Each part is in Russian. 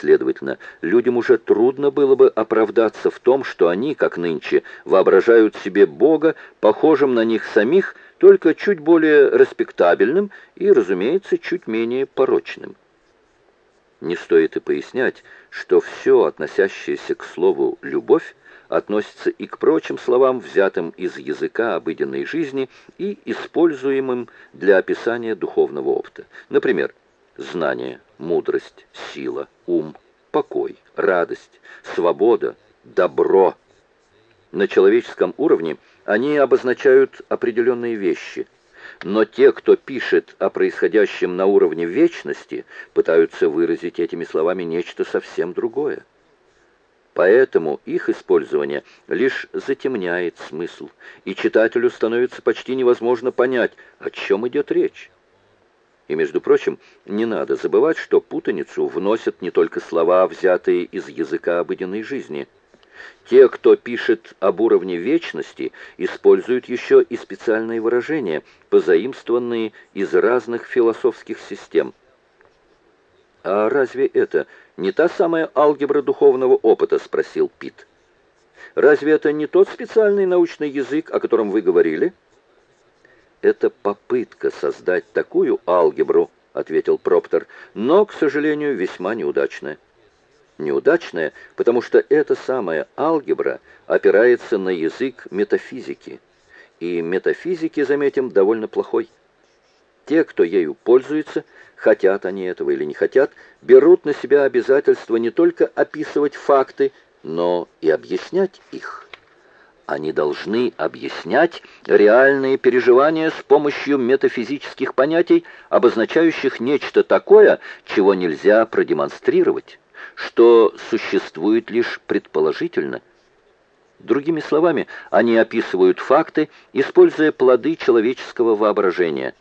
Следовательно, людям уже трудно было бы оправдаться в том, что они, как нынче, воображают себе Бога, похожим на них самих, только чуть более респектабельным и, разумеется, чуть менее порочным. Не стоит и пояснять, что все, относящееся к слову «любовь», относится и к прочим словам, взятым из языка обыденной жизни и используемым для описания духовного опыта. Например, знание, мудрость, сила, ум, покой, радость, свобода, добро. На человеческом уровне они обозначают определенные вещи – но те, кто пишет о происходящем на уровне вечности, пытаются выразить этими словами нечто совсем другое. Поэтому их использование лишь затемняет смысл, и читателю становится почти невозможно понять, о чем идет речь. И, между прочим, не надо забывать, что путаницу вносят не только слова, взятые из языка обыденной жизни – те, кто пишет об уровне вечности, используют еще и специальные выражения, позаимствованные из разных философских систем. «А разве это не та самая алгебра духовного опыта?» — спросил Пит. «Разве это не тот специальный научный язык, о котором вы говорили?» «Это попытка создать такую алгебру», — ответил Проптер, «но, к сожалению, весьма неудачная» неудачная, потому что эта самая алгебра опирается на язык метафизики. И метафизики, заметим, довольно плохой. Те, кто ею пользуется, хотят они этого или не хотят, берут на себя обязательство не только описывать факты, но и объяснять их. Они должны объяснять реальные переживания с помощью метафизических понятий, обозначающих нечто такое, чего нельзя продемонстрировать что существует лишь предположительно. Другими словами, они описывают факты, используя плоды человеческого воображения,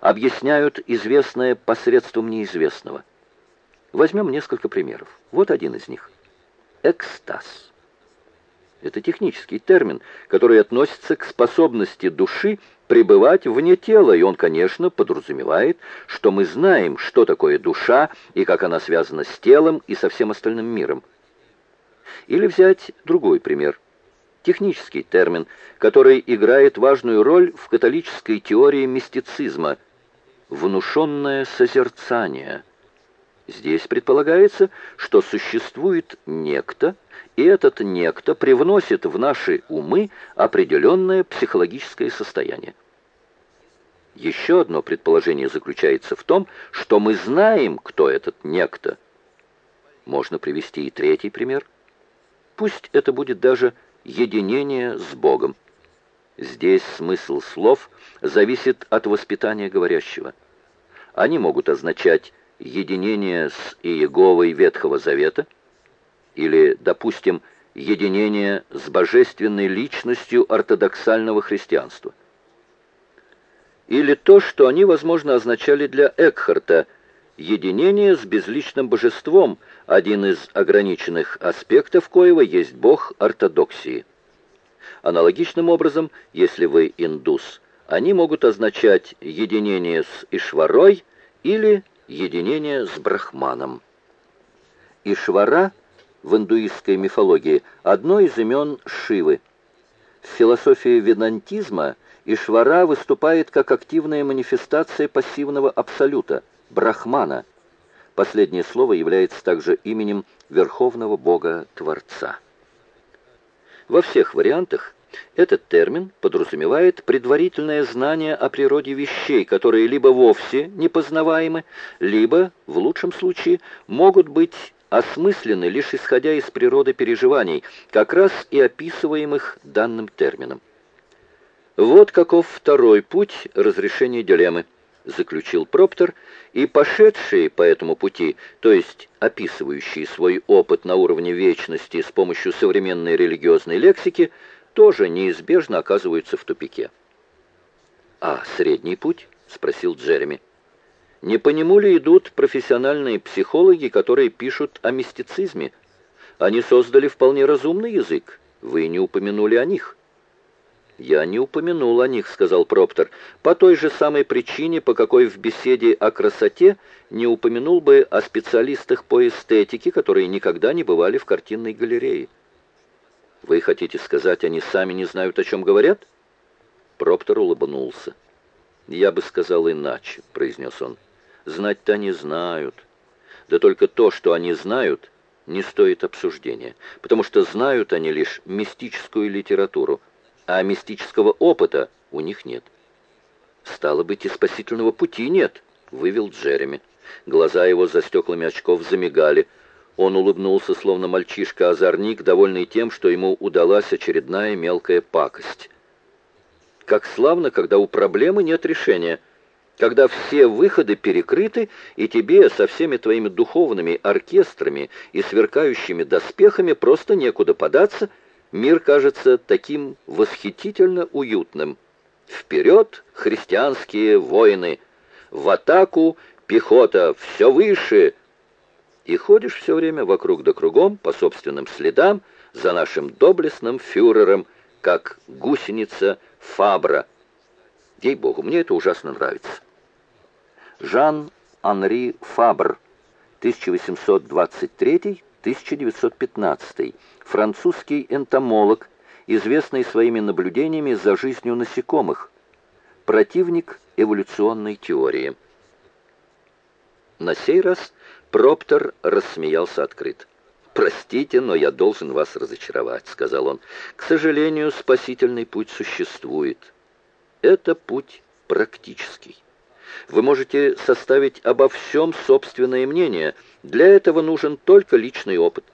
объясняют известное посредством неизвестного. Возьмем несколько примеров. Вот один из них. Экстаз. Это технический термин, который относится к способности души пребывать вне тела, и он, конечно, подразумевает, что мы знаем, что такое душа и как она связана с телом и со всем остальным миром. Или взять другой пример. Технический термин, который играет важную роль в католической теории мистицизма – внушенное созерцание. Здесь предполагается, что существует некто – и этот некто привносит в наши умы определенное психологическое состояние. Еще одно предположение заключается в том, что мы знаем, кто этот некто. Можно привести и третий пример. Пусть это будет даже единение с Богом. Здесь смысл слов зависит от воспитания говорящего. Они могут означать единение с Иеговой Ветхого Завета – или, допустим, единение с божественной личностью ортодоксального христианства. Или то, что они, возможно, означали для Экхарта – единение с безличным божеством, один из ограниченных аспектов коего есть бог ортодоксии. Аналогичным образом, если вы индус, они могут означать единение с Ишварой или единение с Брахманом. Ишвара – в индуистской мифологии одно из имен Шивы. В философии ведантизма Ишвара выступает как активная манифестация пассивного абсолюта, брахмана. Последнее слово является также именем Верховного Бога-Творца. Во всех вариантах этот термин подразумевает предварительное знание о природе вещей, которые либо вовсе непознаваемы, либо, в лучшем случае, могут быть осмыслены лишь исходя из природы переживаний, как раз и описываемых данным термином. Вот каков второй путь разрешения дилеммы, заключил Проптер, и пошедшие по этому пути, то есть описывающие свой опыт на уровне вечности с помощью современной религиозной лексики, тоже неизбежно оказываются в тупике. «А средний путь?» — спросил Джереми. Не по нему ли идут профессиональные психологи, которые пишут о мистицизме? Они создали вполне разумный язык. Вы не упомянули о них. «Я не упомянул о них», — сказал Проптер, «по той же самой причине, по какой в беседе о красоте не упомянул бы о специалистах по эстетике, которые никогда не бывали в картинной галерее». «Вы хотите сказать, они сами не знают, о чем говорят?» Проптер улыбнулся. «Я бы сказал иначе», — произнес он. «Знать-то они знают. Да только то, что они знают, не стоит обсуждения, потому что знают они лишь мистическую литературу, а мистического опыта у них нет. «Стало быть, и спасительного пути нет», — вывел Джереми. Глаза его за стеклами очков замигали. Он улыбнулся, словно мальчишка-озорник, довольный тем, что ему удалась очередная мелкая пакость. «Как славно, когда у проблемы нет решения», когда все выходы перекрыты, и тебе со всеми твоими духовными оркестрами и сверкающими доспехами просто некуда податься, мир кажется таким восхитительно уютным. Вперед, христианские воины! В атаку, пехота, все выше! И ходишь все время вокруг да кругом, по собственным следам, за нашим доблестным фюрером, как гусеница Фабра. Ей-богу, мне это ужасно нравится. Жан-Анри Фабр, 1823-1915, французский энтомолог, известный своими наблюдениями за жизнью насекомых, противник эволюционной теории. На сей раз Проптер рассмеялся открыто. «Простите, но я должен вас разочаровать», — сказал он. «К сожалению, спасительный путь существует. Это путь практический. Вы можете составить обо всем собственное мнение. Для этого нужен только личный опыт.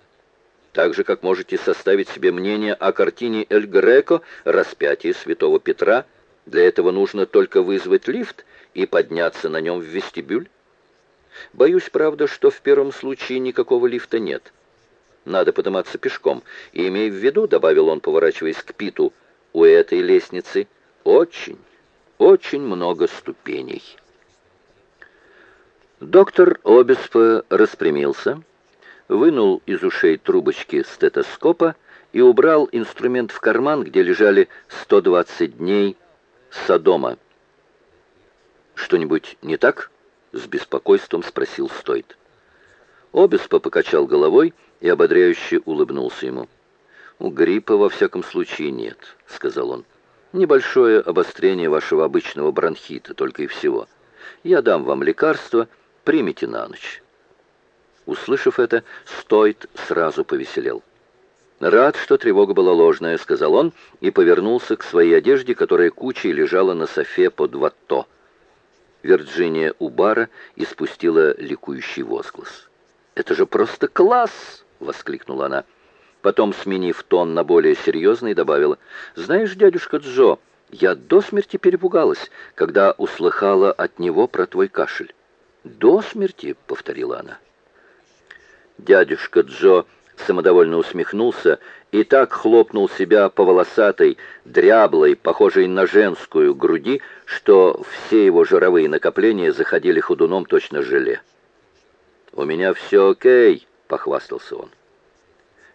Так же, как можете составить себе мнение о картине «Эль Греко» «Распятие святого Петра». Для этого нужно только вызвать лифт и подняться на нем в вестибюль. Боюсь, правда, что в первом случае никакого лифта нет. Надо подниматься пешком. И имей в виду, добавил он, поворачиваясь к Питу, у этой лестницы очень, очень много ступеней. Доктор Обеспо распрямился, вынул из ушей трубочки стетоскопа и убрал инструмент в карман, где лежали 120 дней Содома. «Что-нибудь не так?» — с беспокойством спросил Стойт. Обеспо покачал головой и ободряюще улыбнулся ему. «У гриппа, во всяком случае, нет», — сказал он. «Небольшое обострение вашего обычного бронхита, только и всего. Я дам вам лекарство — примите на ночь». Услышав это, Стойт сразу повеселел. «Рад, что тревога была ложная», — сказал он и повернулся к своей одежде, которая кучей лежала на софе под ватто. Вирджиния у бара испустила ликующий возглас. «Это же просто класс!» — воскликнула она. Потом, сменив тон на более серьезный, добавила, «Знаешь, дядюшка Джо, я до смерти перепугалась, когда услыхала от него про твой кашель». «До смерти», — повторила она. Дядюшка Джо самодовольно усмехнулся и так хлопнул себя по волосатой, дряблой, похожей на женскую груди, что все его жировые накопления заходили ходуном точно желе. «У меня все окей», — похвастался он.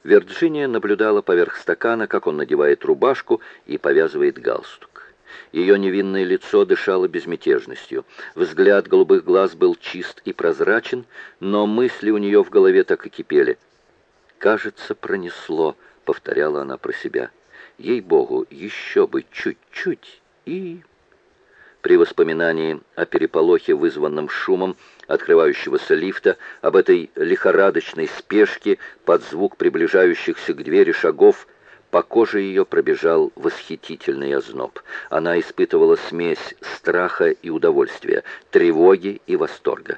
Вирджиния наблюдала поверх стакана, как он надевает рубашку и повязывает галстук. Ее невинное лицо дышало безмятежностью. Взгляд голубых глаз был чист и прозрачен, но мысли у нее в голове так и кипели. «Кажется, пронесло», — повторяла она про себя. «Ей-богу, еще бы чуть-чуть и...» При воспоминании о переполохе, вызванном шумом открывающегося лифта, об этой лихорадочной спешке под звук приближающихся к двери шагов — по коже ее пробежал восхитительный озноб. Она испытывала смесь страха и удовольствия, тревоги и восторга.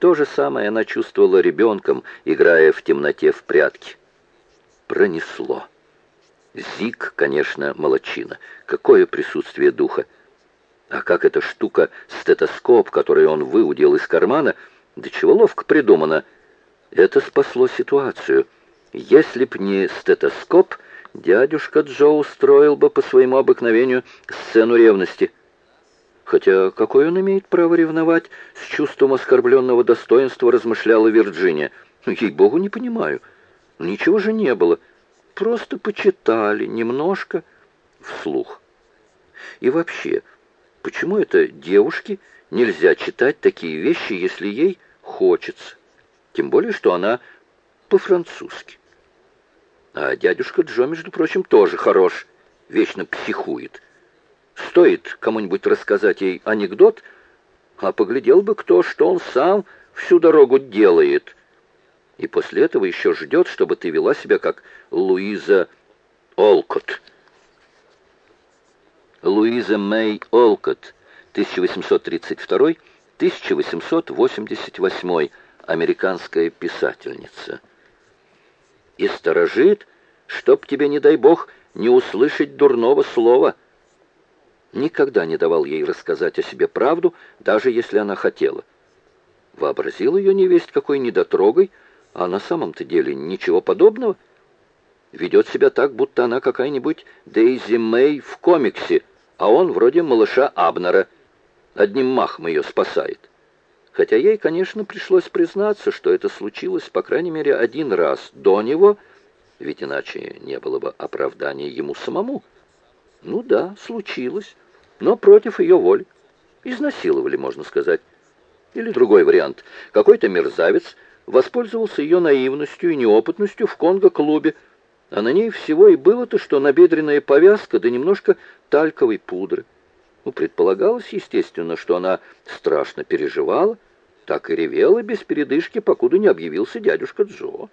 То же самое она чувствовала ребенком, играя в темноте в прятки. Пронесло. Зик, конечно, молочина. Какое присутствие духа! А как эта штука, стетоскоп, который он выудил из кармана, да чего ловко придумано. Это спасло ситуацию — если б не стетоскоп, дядюшка Джо устроил бы по своему обыкновению сцену ревности. Хотя какой он имеет право ревновать, с чувством оскорбленного достоинства размышляла Вирджиния. Ну, ей-богу, не понимаю. Ничего же не было. Просто почитали немножко. вслух. И вообще, почему это девушке нельзя читать такие вещи, если ей хочется? Тем более, что она по-французски. А дядюшка Джо, между прочим, тоже хорош, вечно психует. Стоит кому-нибудь рассказать ей анекдот, а поглядел бы кто, что он сам всю дорогу делает. И после этого еще ждет, чтобы ты вела себя как Луиза Олкот. Луиза Мэй Олкот, 1832-1888, американская писательница. И сторожит, чтоб тебе, не дай бог, не услышать дурного слова — никогда не давал ей рассказать о себе правду, даже если она хотела. Вообразил ее невесть какой недотрогой, а на самом-то деле ничего подобного. Ведет себя так, будто она какая-нибудь Дейзи Мэй в комиксе, а он вроде малыша Абнера. Одним махом ее спасает. Хотя ей, конечно, пришлось признаться, что это случилось, по крайней мере, один раз до него, ведь иначе не было бы оправдания ему самому. Ну да, случилось, но против ее воли. Изнасиловали, можно сказать. Или другой вариант. Какой-то мерзавец воспользовался ее наивностью и неопытностью в Конго-клубе, а на ней всего и было-то, что набедренная повязка да немножко тальковой пудры. Ну, предполагалось, естественно, что она страшно переживала, так и ревела без передышки, покуда не объявился дядюшка Джо.